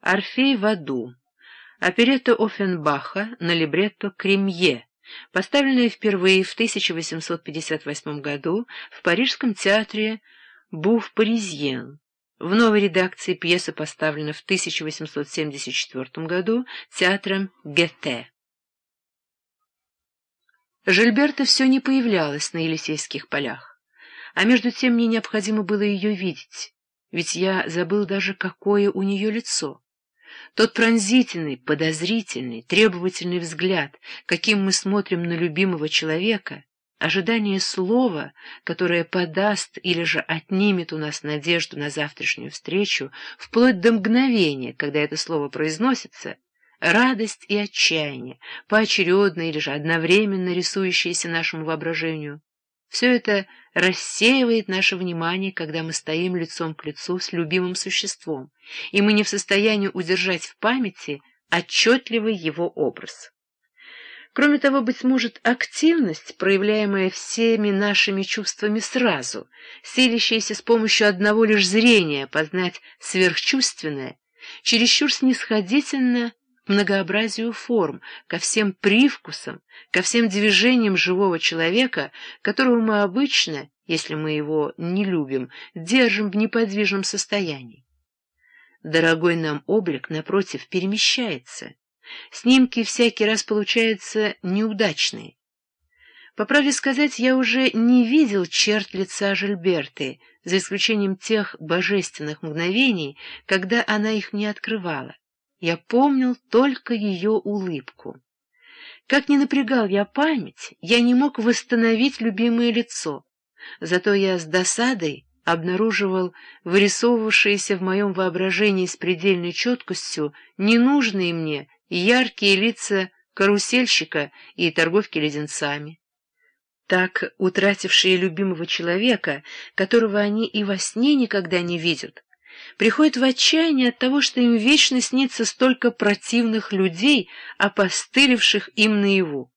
«Орфей в аду», оперетта Оффенбаха на либретто «Кремье», поставленная впервые в 1858 году в Парижском театре «Буф-Паризьен». В новой редакции пьеса поставлена в 1874 году театром Гетте. Жильберта все не появлялась на Елисейских полях, а между тем мне необходимо было ее видеть, ведь я забыл даже, какое у нее лицо. Тот пронзительный, подозрительный, требовательный взгляд, каким мы смотрим на любимого человека, ожидание слова, которое подаст или же отнимет у нас надежду на завтрашнюю встречу, вплоть до мгновения, когда это слово произносится, радость и отчаяние, поочередно или же одновременно рисующиеся нашему воображению, все это рассеивает наше внимание, когда мы стоим лицом к лицу с любимым существом, и мы не в состоянии удержать в памяти отчетливый его образ. Кроме того, быть может, активность, проявляемая всеми нашими чувствами сразу, силящаяся с помощью одного лишь зрения познать сверхчувственное, чересчур снисходительно многообразию форм, ко всем привкусам, ко всем движениям живого человека, которого мы обычно, если мы его не любим, держим в неподвижном состоянии. Дорогой нам облик, напротив, перемещается. Снимки всякий раз получаются неудачные. По правде сказать, я уже не видел черт лица Жильберты, за исключением тех божественных мгновений, когда она их не открывала. Я помнил только ее улыбку. Как ни напрягал я память, я не мог восстановить любимое лицо. Зато я с досадой обнаруживал вырисовывавшиеся в моем воображении с предельной четкостью ненужные мне яркие лица карусельщика и торговки леденцами. Так, утратившие любимого человека, которого они и во сне никогда не видят, приходят в отчаяние от того, что им вечно снится столько противных людей, опостылевших им наяву.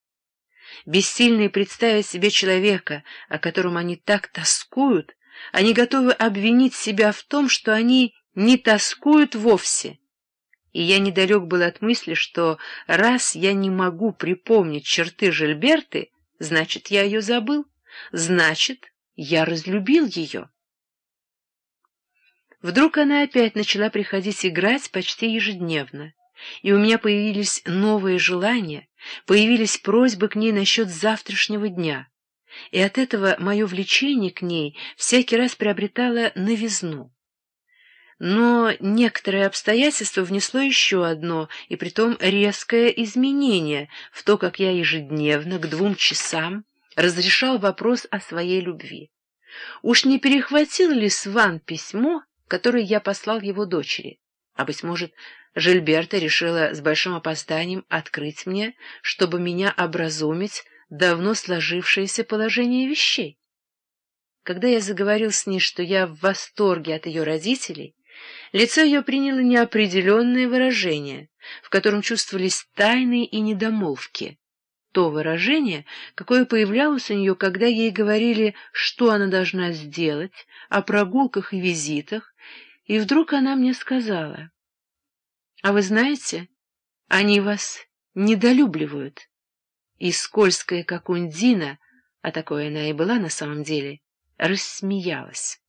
Бессильные представить себе человека, о котором они так тоскуют, они готовы обвинить себя в том, что они не тоскуют вовсе. И я недалек был от мысли, что раз я не могу припомнить черты Жильберты, значит, я ее забыл, значит, я разлюбил ее. Вдруг она опять начала приходить играть почти ежедневно, и у меня появились новые желания, появились просьбы к ней насчет завтрашнего дня, и от этого мое влечение к ней всякий раз приобретало новизну. Но некоторое обстоятельство внесло еще одно, и притом резкое изменение в то, как я ежедневно к двум часам разрешал вопрос о своей любви. Уж не перехватил ли Сван письмо, который я послал его дочери. А, быть может, Жильберта решила с большим опозданием открыть мне, чтобы меня образумить давно сложившееся положение вещей. Когда я заговорил с ней, что я в восторге от ее родителей, лицо ее приняло неопределенное выражение, в котором чувствовались тайны и недомолвки. То выражение, какое появлялось у нее, когда ей говорили, что она должна сделать, о прогулках и визитах, и вдруг она мне сказала, «А вы знаете, они вас недолюбливают». И скользкая, как ундина, а такой она и была на самом деле, рассмеялась.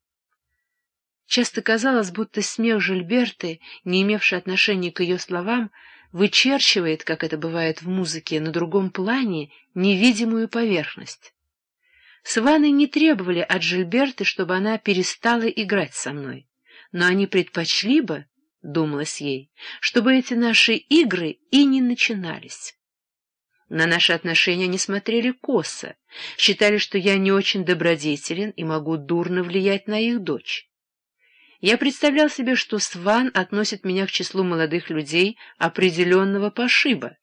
Часто казалось, будто смех Жильберты, не имевший отношения к ее словам, вычерчивает, как это бывает в музыке, на другом плане невидимую поверхность. Сваны не требовали от Жильберты, чтобы она перестала играть со мной но они предпочли бы, — думалось ей, — чтобы эти наши игры и не начинались. На наши отношения они смотрели косо, считали, что я не очень добродетелен и могу дурно влиять на их дочь. Я представлял себе, что Сван относит меня к числу молодых людей определенного пошиба.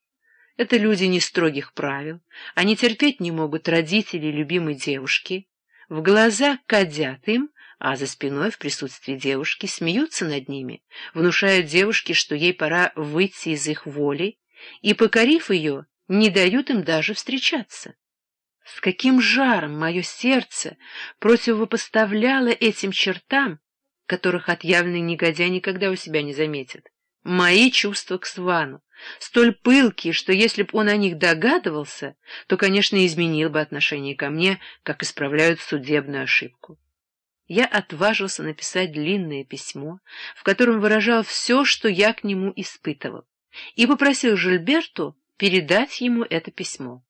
Это люди не строгих правил, они терпеть не могут родителей любимой девушки, в глаза кадят им, а за спиной в присутствии девушки смеются над ними, внушают девушке, что ей пора выйти из их воли, и, покорив ее, не дают им даже встречаться. С каким жаром мое сердце противопоставляло этим чертам, которых отъявленный негодяй никогда у себя не заметит. Мои чувства к Свану, столь пылкие, что если б он о них догадывался, то, конечно, изменил бы отношение ко мне, как исправляют судебную ошибку. Я отважился написать длинное письмо, в котором выражал все, что я к нему испытывал, и попросил Жильберту передать ему это письмо.